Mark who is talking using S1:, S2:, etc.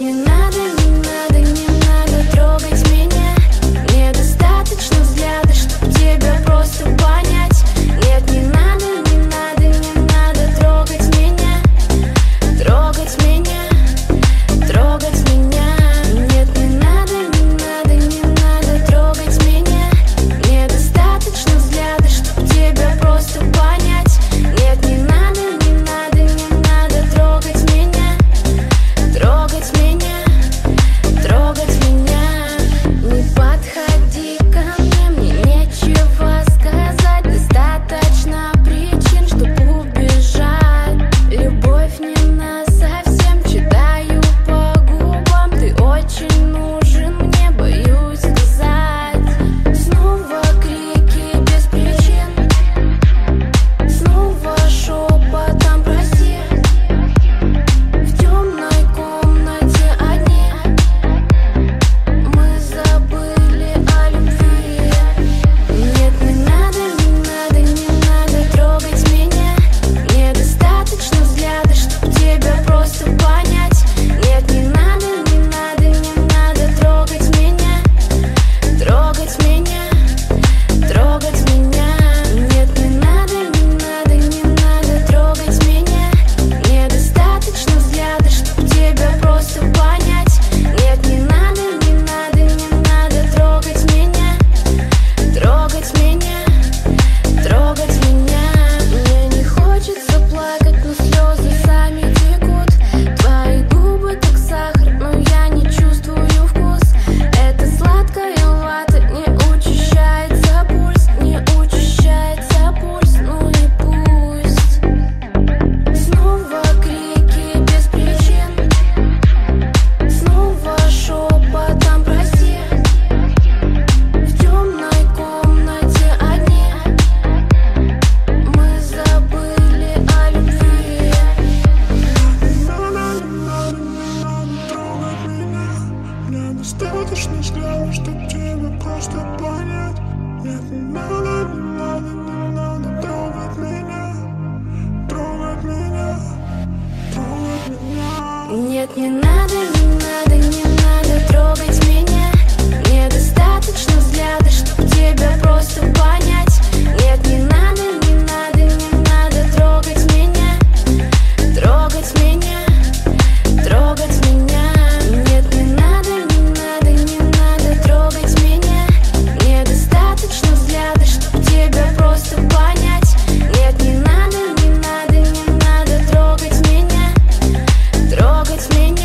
S1: you're not in Достаточно слова, чтоб тебя просто понять. Нет, не надо, не надо, не надо трогать меня. Трогать меня, трогать меня. Нет, не надо, не listening.